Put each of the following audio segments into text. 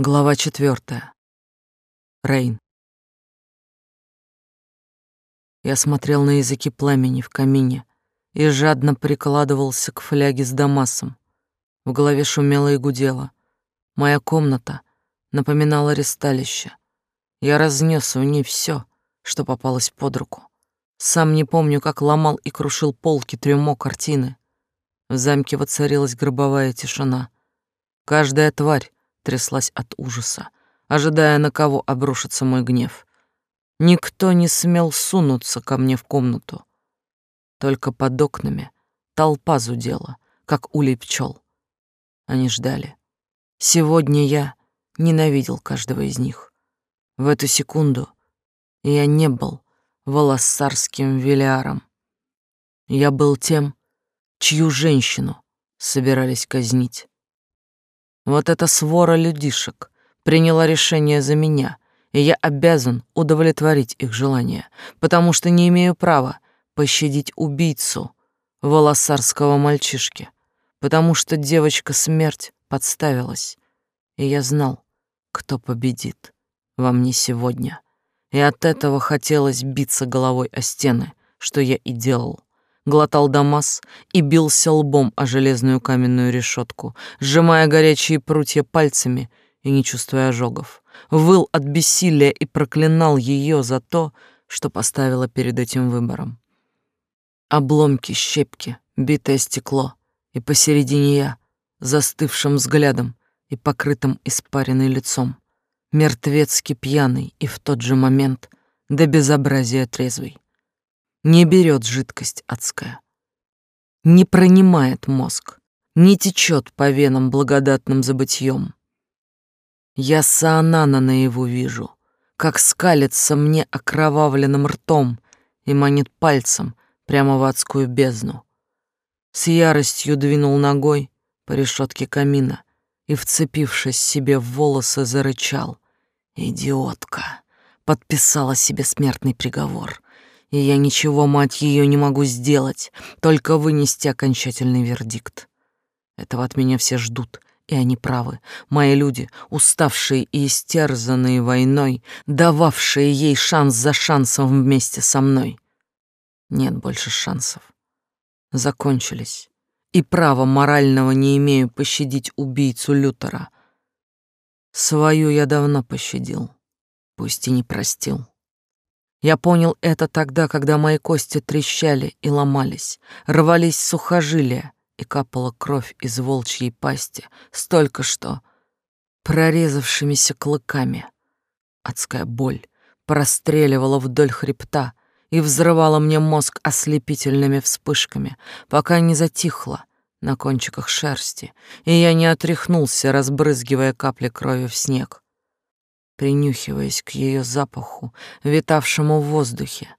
Глава четвертая. Рейн. Я смотрел на языки пламени в камине и жадно прикладывался к фляге с Дамасом. В голове шумело и гудело. Моя комната напоминала ресталище. Я разнес в ней все, что попалось под руку. Сам не помню, как ломал и крушил полки трюмо картины. В замке воцарилась гробовая тишина. Каждая тварь тряслась от ужаса, ожидая, на кого обрушится мой гнев. Никто не смел сунуться ко мне в комнату. Только под окнами толпа зудела, как улей пчел. Они ждали. Сегодня я ненавидел каждого из них. В эту секунду я не был волоссарским велиаром. Я был тем, чью женщину собирались казнить. Вот эта свора людишек приняла решение за меня, и я обязан удовлетворить их желание, потому что не имею права пощадить убийцу волосарского мальчишки, потому что девочка-смерть подставилась, и я знал, кто победит во мне сегодня. И от этого хотелось биться головой о стены, что я и делал глотал Дамас и бился лбом о железную каменную решетку, сжимая горячие прутья пальцами и не чувствуя ожогов. Выл от бессилия и проклинал ее за то, что поставила перед этим выбором. Обломки, щепки, битое стекло, и посередине я, застывшим взглядом и покрытым испаренным лицом, мертвецки пьяный и в тот же момент до безобразия трезвый не берет жидкость адская, не пронимает мозг, не течет по венам благодатным забытьем. Я Саанана наяву вижу, как скалится мне окровавленным ртом и манит пальцем прямо в адскую бездну. С яростью двинул ногой по решетке камина и, вцепившись себе в волосы, зарычал. «Идиотка!» Подписала себе смертный приговор и я ничего, мать ее, не могу сделать, только вынести окончательный вердикт. Этого от меня все ждут, и они правы. Мои люди, уставшие и истерзанные войной, дававшие ей шанс за шансом вместе со мной. Нет больше шансов. Закончились. И права морального не имею пощадить убийцу Лютера. Свою я давно пощадил, пусть и не простил. Я понял это тогда, когда мои кости трещали и ломались, рвались сухожилия, и капала кровь из волчьей пасти, столько что прорезавшимися клыками. Адская боль простреливала вдоль хребта и взрывала мне мозг ослепительными вспышками, пока не затихла на кончиках шерсти, и я не отряхнулся, разбрызгивая капли крови в снег принюхиваясь к ее запаху, витавшему в воздухе.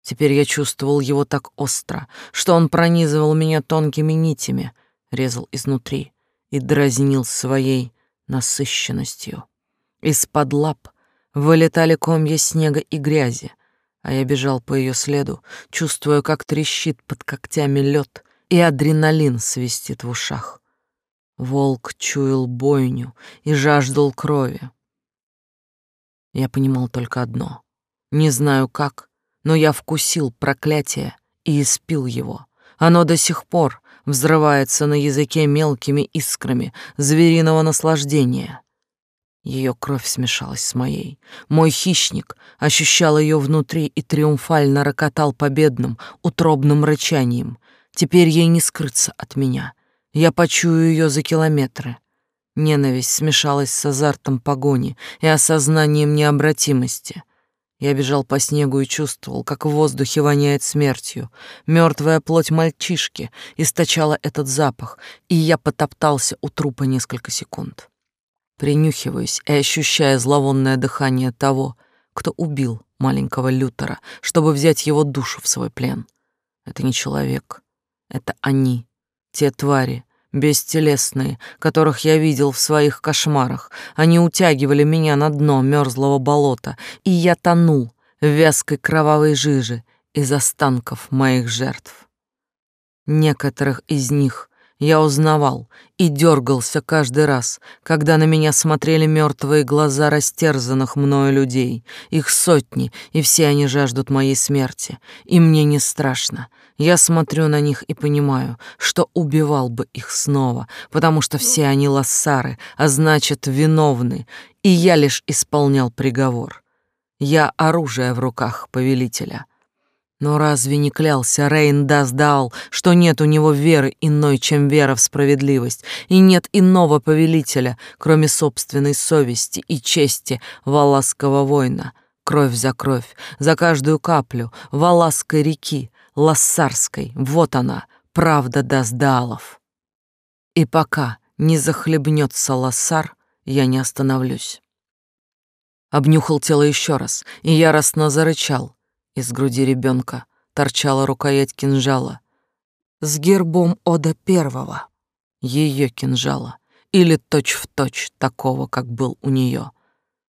Теперь я чувствовал его так остро, что он пронизывал меня тонкими нитями, резал изнутри и дразнил своей насыщенностью. Из-под лап вылетали комья снега и грязи, а я бежал по ее следу, чувствуя, как трещит под когтями лед, и адреналин свистит в ушах. Волк чуял бойню и жаждал крови. Я понимал только одно. Не знаю как, но я вкусил проклятие и испил его. Оно до сих пор взрывается на языке мелкими искрами звериного наслаждения. Ее кровь смешалась с моей. Мой хищник ощущал ее внутри и триумфально рокотал победным, утробным рычанием. Теперь ей не скрыться от меня. Я почую ее за километры. Ненависть смешалась с азартом погони и осознанием необратимости. Я бежал по снегу и чувствовал, как в воздухе воняет смертью. Мертвая плоть мальчишки источала этот запах, и я потоптался у трупа несколько секунд. Принюхиваясь и ощущая зловонное дыхание того, кто убил маленького Лютера, чтобы взять его душу в свой плен. Это не человек, это они, те твари, бестелесные, которых я видел в своих кошмарах. Они утягивали меня на дно мерзлого болота, и я тонул в вязкой кровавой жиже из останков моих жертв. Некоторых из них я узнавал и дергался каждый раз, когда на меня смотрели мертвые глаза растерзанных мною людей. Их сотни, и все они жаждут моей смерти. И мне не страшно. Я смотрю на них и понимаю, что убивал бы их снова, потому что все они лоссары, а значит, виновны, и я лишь исполнял приговор. Я оружие в руках повелителя. Но разве не клялся Рейн Даздал, что нет у него веры иной, чем вера в справедливость, и нет иного повелителя, кроме собственной совести и чести валасского воина? Кровь за кровь, за каждую каплю валасской реки, лассарской, вот она, правда Даздалов. И пока не захлебнется лассар, я не остановлюсь. Обнюхал тело еще раз и яростно зарычал — из груди ребенка торчала рукоять кинжала. С гербом Ода Первого, ее кинжала, или точь-в-точь точь такого, как был у нее.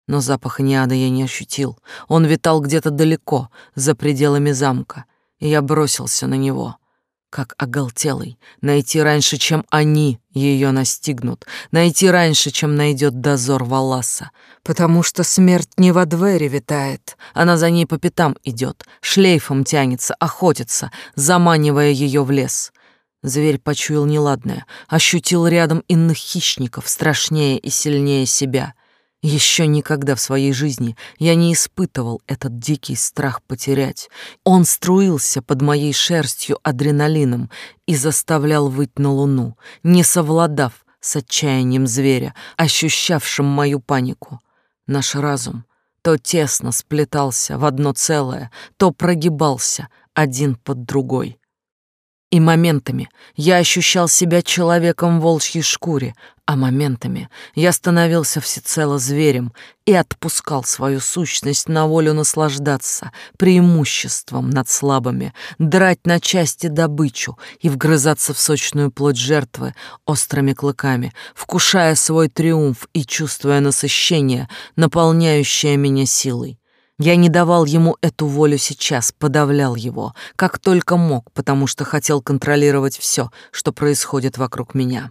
Но запаха неада я не ощутил. Он витал где-то далеко, за пределами замка, и я бросился на него — как оголтелый, найти раньше, чем они ее настигнут, найти раньше, чем найдет дозор Валаса, потому что смерть не во двери витает, она за ней по пятам идет, шлейфом тянется, охотится, заманивая ее в лес. Зверь почуял неладное, ощутил рядом иных хищников, страшнее и сильнее себя — еще никогда в своей жизни я не испытывал этот дикий страх потерять. Он струился под моей шерстью адреналином и заставлял выть на луну, не совладав с отчаянием зверя, ощущавшим мою панику. Наш разум то тесно сплетался в одно целое, то прогибался один под другой. И моментами я ощущал себя человеком в волчьей шкуре, а моментами я становился всецело зверем и отпускал свою сущность на волю наслаждаться преимуществом над слабыми, драть на части добычу и вгрызаться в сочную плоть жертвы острыми клыками, вкушая свой триумф и чувствуя насыщение, наполняющее меня силой. Я не давал ему эту волю сейчас, подавлял его, как только мог, потому что хотел контролировать все, что происходит вокруг меня.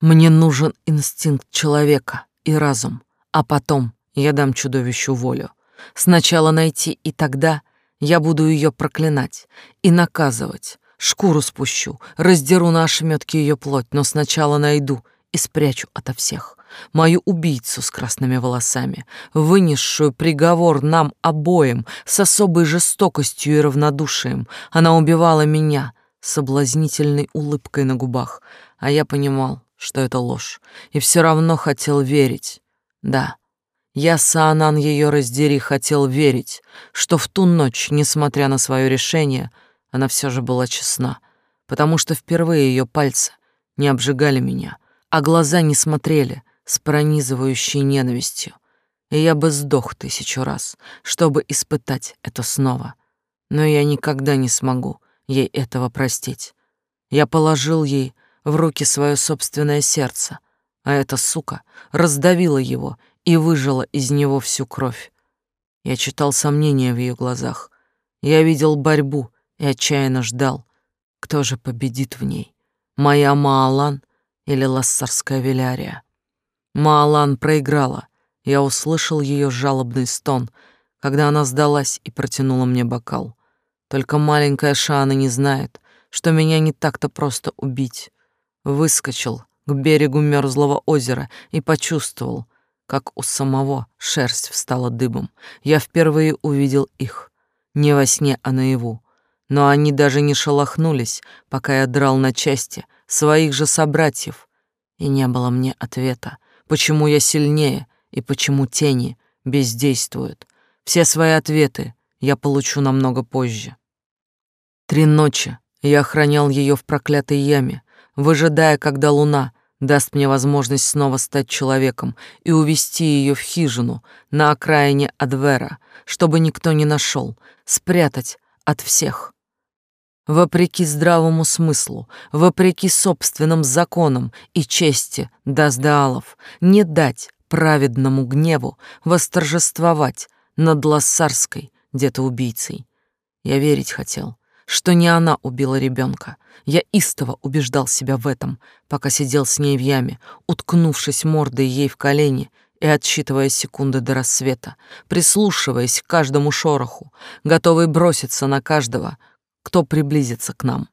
Мне нужен инстинкт человека и разум, а потом я дам чудовищу волю. Сначала найти, и тогда я буду ее проклинать и наказывать. Шкуру спущу, раздеру на ошметки ее плоть, но сначала найду и спрячу ото всех мою убийцу с красными волосами, вынесшую приговор нам обоим с особой жестокостью и равнодушием. Она убивала меня соблазнительной улыбкой на губах, а я понимал, что это ложь, и все равно хотел верить. Да, я, Саанан ее раздери, хотел верить, что в ту ночь, несмотря на свое решение, она все же была честна, потому что впервые ее пальцы не обжигали меня, а глаза не смотрели, с пронизывающей ненавистью, и я бы сдох тысячу раз, чтобы испытать это снова. Но я никогда не смогу ей этого простить. Я положил ей в руки свое собственное сердце, а эта сука раздавила его и выжила из него всю кровь. Я читал сомнения в ее глазах. Я видел борьбу и отчаянно ждал, кто же победит в ней, моя Маалан или Лассарская Велярия. Маалан проиграла. Я услышал ее жалобный стон, когда она сдалась и протянула мне бокал. Только маленькая Шана не знает, что меня не так-то просто убить. Выскочил к берегу мерзлого озера и почувствовал, как у самого шерсть встала дыбом. Я впервые увидел их. Не во сне, а наяву. Но они даже не шелохнулись, пока я драл на части своих же собратьев. И не было мне ответа почему я сильнее и почему тени бездействуют. Все свои ответы я получу намного позже. Три ночи я охранял ее в проклятой яме, выжидая, когда луна даст мне возможность снова стать человеком и увести ее в хижину на окраине Адвера, чтобы никто не нашел, спрятать от всех, вопреки здравому смыслу, вопреки собственным законам и чести Даздаалов, не дать праведному гневу восторжествовать над Лассарской, где-то убийцей. Я верить хотел, что не она убила ребенка. Я истово убеждал себя в этом, пока сидел с ней в яме, уткнувшись мордой ей в колени и отсчитывая секунды до рассвета, прислушиваясь к каждому шороху, готовый броситься на каждого, кто приблизится к нам.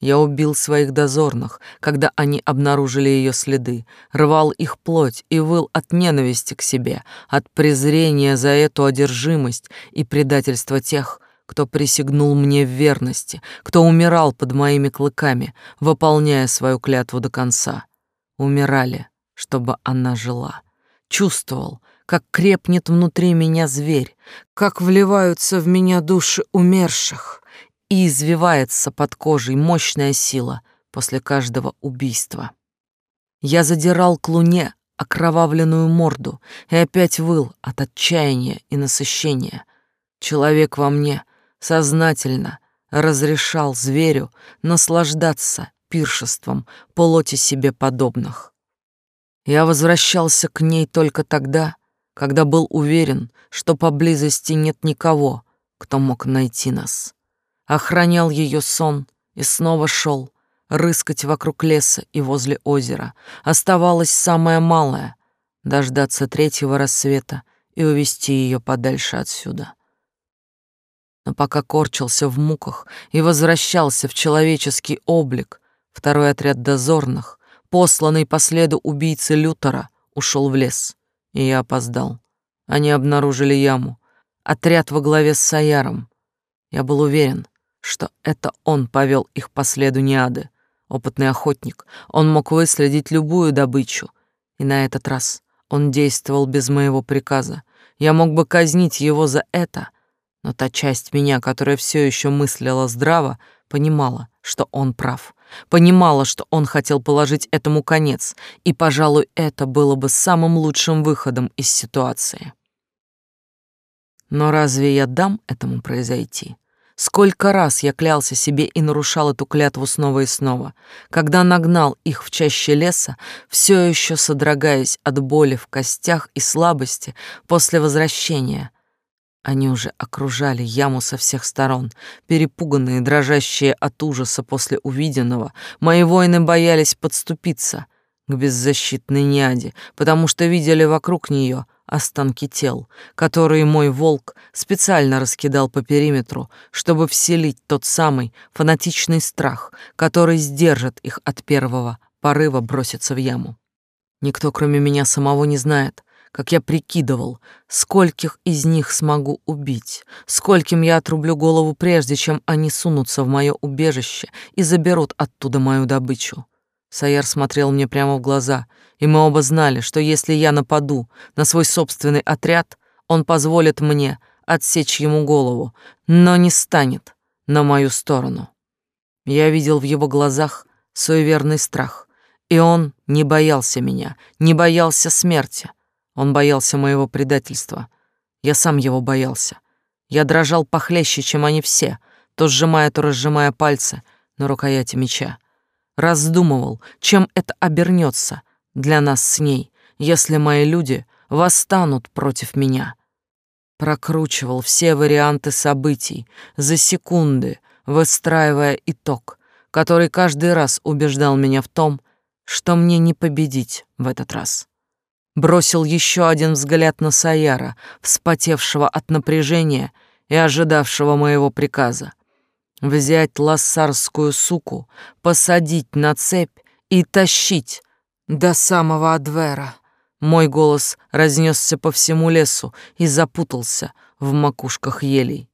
Я убил своих дозорных, когда они обнаружили ее следы, рвал их плоть и выл от ненависти к себе, от презрения за эту одержимость и предательство тех, кто присягнул мне в верности, кто умирал под моими клыками, выполняя свою клятву до конца. Умирали, чтобы она жила. Чувствовал, как крепнет внутри меня зверь, как вливаются в меня души умерших, и извивается под кожей мощная сила после каждого убийства. Я задирал к луне окровавленную морду и опять выл от отчаяния и насыщения. Человек во мне сознательно разрешал зверю наслаждаться пиршеством полоти себе подобных. Я возвращался к ней только тогда, когда был уверен, что поблизости нет никого, кто мог найти нас охранял ее сон и снова шел рыскать вокруг леса и возле озера. Оставалось самое малое — дождаться третьего рассвета и увести ее подальше отсюда. Но пока корчился в муках и возвращался в человеческий облик, второй отряд дозорных, посланный по следу убийцы Лютера, ушел в лес, и я опоздал. Они обнаружили яму. Отряд во главе с Саяром. Я был уверен, что это он повел их по следу Неады. Опытный охотник, он мог выследить любую добычу. И на этот раз он действовал без моего приказа. Я мог бы казнить его за это, но та часть меня, которая все еще мыслила здраво, понимала, что он прав. Понимала, что он хотел положить этому конец, и, пожалуй, это было бы самым лучшим выходом из ситуации. Но разве я дам этому произойти? Сколько раз я клялся себе и нарушал эту клятву снова и снова, когда нагнал их в чаще леса, все еще содрогаясь от боли в костях и слабости после возвращения. Они уже окружали яму со всех сторон, перепуганные, дрожащие от ужаса после увиденного. Мои воины боялись подступиться к беззащитной няде, потому что видели вокруг нее останки тел, которые мой волк специально раскидал по периметру, чтобы вселить тот самый фанатичный страх, который сдержит их от первого порыва броситься в яму. Никто, кроме меня самого, не знает, как я прикидывал, скольких из них смогу убить, скольким я отрублю голову прежде, чем они сунутся в мое убежище и заберут оттуда мою добычу. Саяр смотрел мне прямо в глаза, и мы оба знали, что если я нападу на свой собственный отряд, он позволит мне отсечь ему голову, но не станет на мою сторону. Я видел в его глазах суеверный страх, и он не боялся меня, не боялся смерти. Он боялся моего предательства. Я сам его боялся. Я дрожал похлеще, чем они все, то сжимая, то разжимая пальцы на рукояти меча раздумывал, чем это обернется для нас с ней, если мои люди восстанут против меня. Прокручивал все варианты событий за секунды, выстраивая итог, который каждый раз убеждал меня в том, что мне не победить в этот раз. Бросил еще один взгляд на Саяра, вспотевшего от напряжения и ожидавшего моего приказа взять лассарскую суку, посадить на цепь и тащить до самого Адвера. Мой голос разнесся по всему лесу и запутался в макушках елей.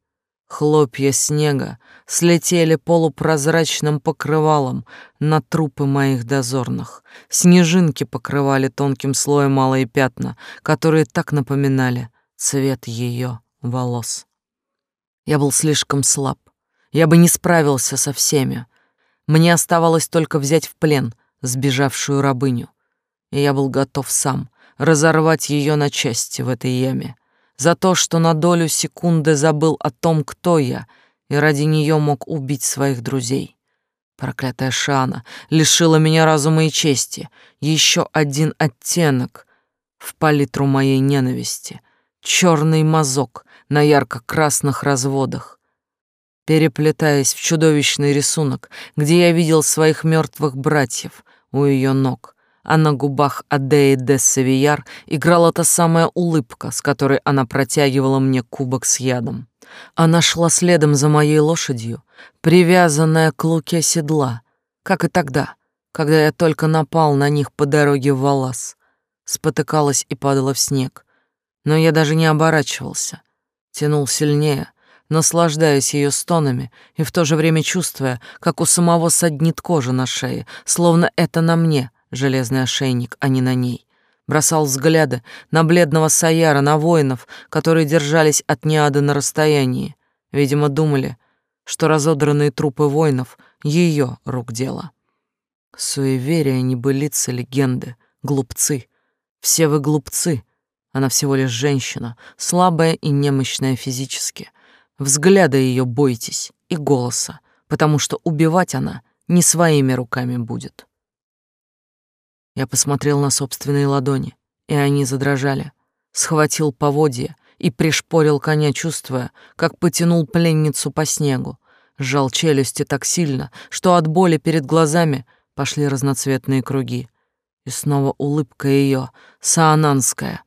Хлопья снега слетели полупрозрачным покрывалом на трупы моих дозорных. Снежинки покрывали тонким слоем малые пятна, которые так напоминали цвет ее волос. Я был слишком слаб, я бы не справился со всеми. Мне оставалось только взять в плен сбежавшую рабыню. И я был готов сам разорвать ее на части в этой яме. За то, что на долю секунды забыл о том, кто я, и ради нее мог убить своих друзей. Проклятая Шана лишила меня разума и чести. Еще один оттенок в палитру моей ненависти. Черный мазок на ярко-красных разводах переплетаясь в чудовищный рисунок, где я видел своих мертвых братьев у ее ног, а на губах Адеи де Савияр играла та самая улыбка, с которой она протягивала мне кубок с ядом. Она шла следом за моей лошадью, привязанная к луке седла, как и тогда, когда я только напал на них по дороге в Валас, спотыкалась и падала в снег. Но я даже не оборачивался, тянул сильнее, наслаждаясь ее стонами и в то же время чувствуя, как у самого саднит кожа на шее, словно это на мне железный ошейник, а не на ней. Бросал взгляды на бледного Саяра, на воинов, которые держались от Неады на расстоянии. Видимо, думали, что разодранные трупы воинов — ее рук дело. Суеверия, небылицы, легенды, глупцы. Все вы глупцы. Она всего лишь женщина, слабая и немощная физически. Взгляда ее бойтесь и голоса, потому что убивать она не своими руками будет. Я посмотрел на собственные ладони, и они задрожали. Схватил поводья и пришпорил коня, чувствуя, как потянул пленницу по снегу. Сжал челюсти так сильно, что от боли перед глазами пошли разноцветные круги. И снова улыбка ее, саананская,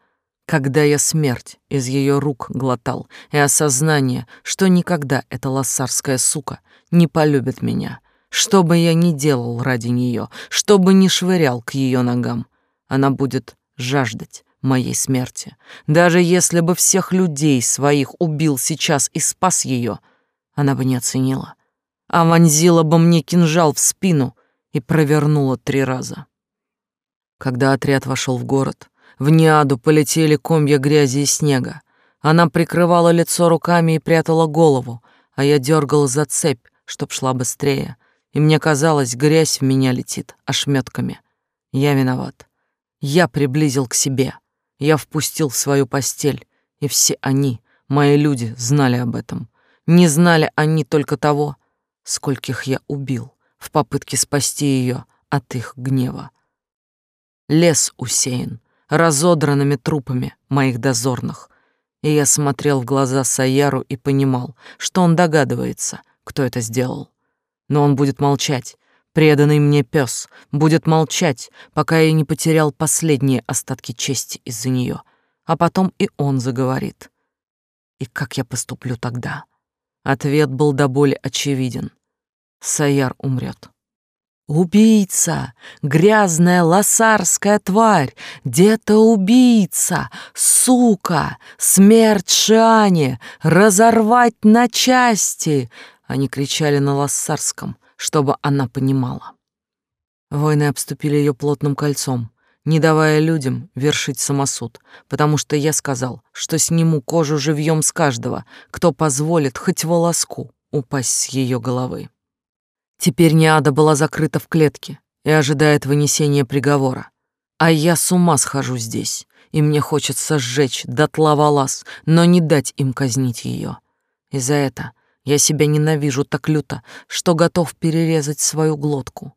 когда я смерть из ее рук глотал, и осознание, что никогда эта лассарская сука не полюбит меня — что бы я ни делал ради нее, что бы ни швырял к ее ногам, она будет жаждать моей смерти. Даже если бы всех людей своих убил сейчас и спас ее, она бы не оценила, а вонзила бы мне кинжал в спину и провернула три раза. Когда отряд вошел в город, в Неаду полетели комья грязи и снега. Она прикрывала лицо руками и прятала голову, а я дергал за цепь, чтоб шла быстрее и мне казалось, грязь в меня летит ошметками. Я виноват. Я приблизил к себе. Я впустил в свою постель, и все они, мои люди, знали об этом. Не знали они только того, скольких я убил в попытке спасти ее от их гнева. Лес усеян разодранными трупами моих дозорных, и я смотрел в глаза Саяру и понимал, что он догадывается, кто это сделал. Но он будет молчать. Преданный мне пес будет молчать, пока я не потерял последние остатки чести из-за нее. А потом и он заговорит. И как я поступлю тогда? Ответ был до боли очевиден. Саяр умрет. «Убийца! Грязная лосарская тварь! Где-то убийца! Сука! Смерть Шиане! Разорвать на части!» Они кричали на лассарском, чтобы она понимала. Воины обступили ее плотным кольцом, не давая людям вершить самосуд, потому что я сказал, что сниму кожу живьем с каждого, кто позволит хоть волоску упасть с ее головы. Теперь Неада была закрыта в клетке и ожидает вынесения приговора. А я с ума схожу здесь, и мне хочется сжечь дотла волос, но не дать им казнить ее. И за это я себя ненавижу так люто, что готов перерезать свою глотку.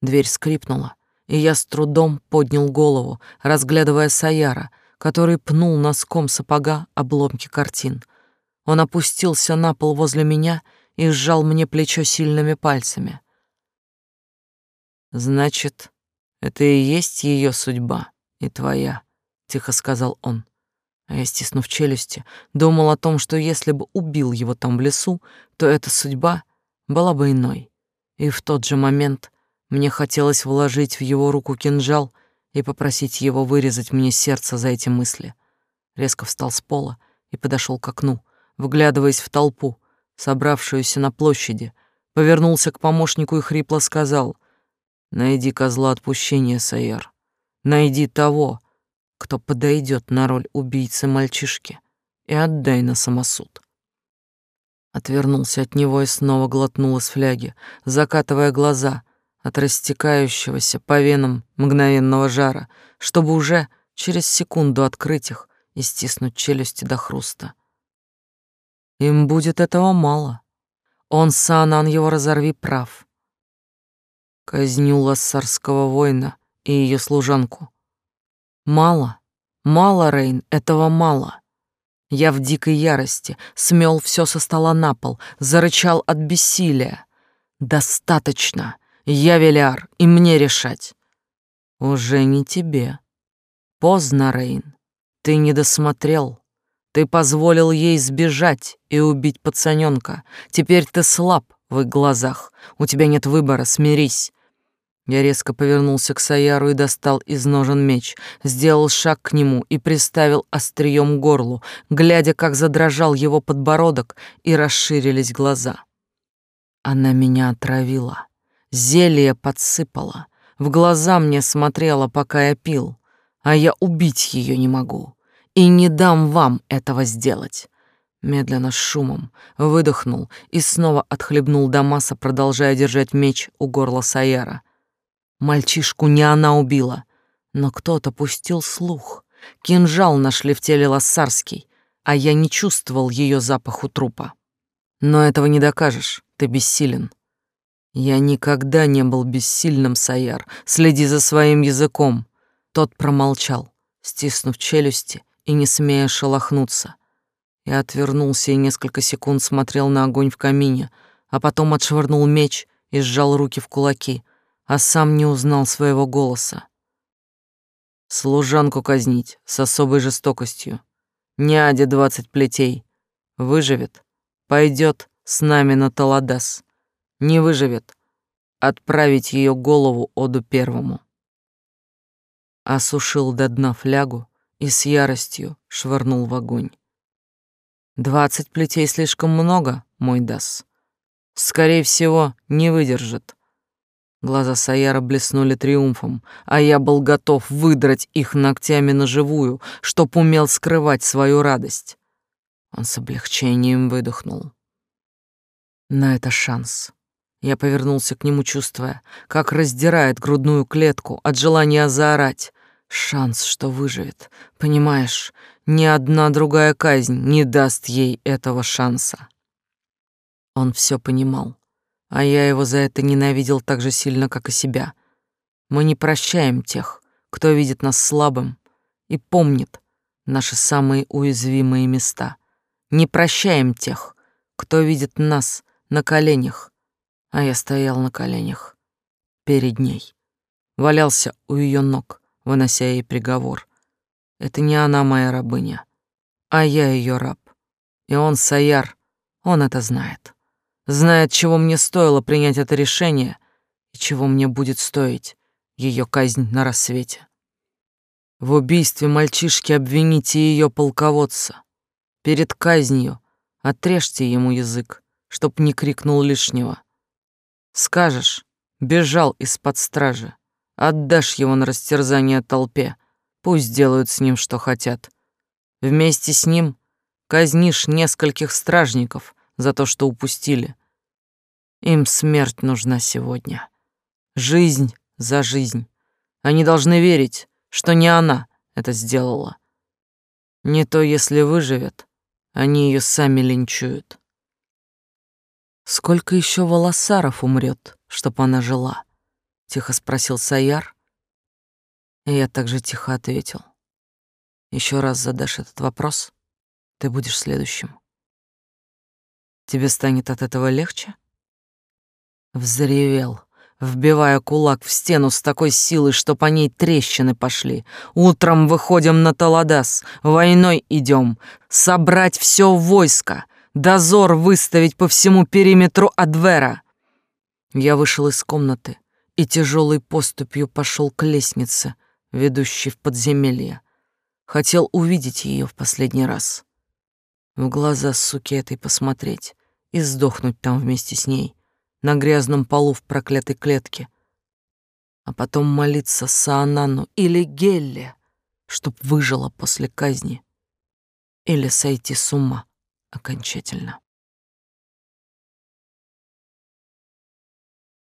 Дверь скрипнула, и я с трудом поднял голову, разглядывая Саяра, который пнул носком сапога обломки картин. Он опустился на пол возле меня и сжал мне плечо сильными пальцами. «Значит, это и есть ее судьба, и твоя», — тихо сказал он. А я, стиснув челюсти, думал о том, что если бы убил его там в лесу, то эта судьба была бы иной. И в тот же момент мне хотелось вложить в его руку кинжал и попросить его вырезать мне сердце за эти мысли. Резко встал с пола и подошел к окну, вглядываясь в толпу, собравшуюся на площади, повернулся к помощнику и хрипло сказал «Найди козла отпущения, Сайер. Найди того, кто подойдет на роль убийцы мальчишки, и отдай на самосуд. Отвернулся от него и снова глотнул из фляги, закатывая глаза от растекающегося по венам мгновенного жара, чтобы уже через секунду открыть их и стиснуть челюсти до хруста. Им будет этого мало. Он, Санан, его разорви прав. Казню лассарского воина и ее служанку, Мало, мало, Рейн, этого мало. Я в дикой ярости смел все со стола на пол, зарычал от бессилия. «Достаточно! Я Велиар, и мне решать!» «Уже не тебе. Поздно, Рейн. Ты не досмотрел. Ты позволил ей сбежать и убить пацаненка. Теперь ты слаб в их глазах. У тебя нет выбора, смирись. Я резко повернулся к Саяру и достал из ножен меч, сделал шаг к нему и приставил острием горлу, глядя, как задрожал его подбородок и расширились глаза. Она меня отравила, зелье подсыпала, в глаза мне смотрела, пока я пил, а я убить ее не могу и не дам вам этого сделать. Медленно, с шумом, выдохнул и снова отхлебнул Дамаса, продолжая держать меч у горла Саяра — Мальчишку не она убила, но кто-то пустил слух. Кинжал нашли в теле Лассарский, а я не чувствовал ее запах у трупа. Но этого не докажешь, ты бессилен. Я никогда не был бессильным, Саяр. Следи за своим языком. Тот промолчал, стиснув челюсти и не смея шелохнуться. Я отвернулся и несколько секунд смотрел на огонь в камине, а потом отшвырнул меч и сжал руки в кулаки — а сам не узнал своего голоса. Служанку казнить с особой жестокостью. Няде двадцать плетей. Выживет, пойдет с нами на Таладас. Не выживет, отправить ее голову Оду Первому. Осушил до дна флягу и с яростью швырнул в огонь. Двадцать плетей слишком много, мой Дас. Скорее всего, не выдержит. Глаза Саяра блеснули триумфом, а я был готов выдрать их ногтями на живую, чтоб умел скрывать свою радость. Он с облегчением выдохнул. На это шанс. Я повернулся к нему, чувствуя, как раздирает грудную клетку от желания заорать. Шанс, что выживет. Понимаешь, ни одна другая казнь не даст ей этого шанса. Он все понимал а я его за это ненавидел так же сильно, как и себя. Мы не прощаем тех, кто видит нас слабым и помнит наши самые уязвимые места. Не прощаем тех, кто видит нас на коленях, а я стоял на коленях перед ней, валялся у ее ног, вынося ей приговор. Это не она моя рабыня, а я ее раб. И он, Саяр, он это знает знает, чего мне стоило принять это решение и чего мне будет стоить ее казнь на рассвете. В убийстве мальчишки обвините ее полководца. Перед казнью отрежьте ему язык, чтоб не крикнул лишнего. Скажешь, бежал из-под стражи, отдашь его на растерзание толпе, пусть делают с ним что хотят. Вместе с ним казнишь нескольких стражников, за то, что упустили. Им смерть нужна сегодня. Жизнь за жизнь. Они должны верить, что не она это сделала. Не то, если выживет, они ее сами линчуют. Сколько еще волосаров умрет, чтоб она жила? Тихо спросил Саяр. И я также тихо ответил. Еще раз задашь этот вопрос, ты будешь следующим. Тебе станет от этого легче? Взревел, вбивая кулак в стену с такой силой, что по ней трещины пошли. Утром выходим на Таладас, войной идем, собрать все войско, дозор выставить по всему периметру Адвера. Я вышел из комнаты и тяжелой поступью пошел к лестнице, ведущей в подземелье. Хотел увидеть ее в последний раз в глаза суки этой посмотреть и сдохнуть там вместе с ней, на грязном полу в проклятой клетке, а потом молиться Саанану или Гелле, чтоб выжила после казни, или сойти с ума окончательно.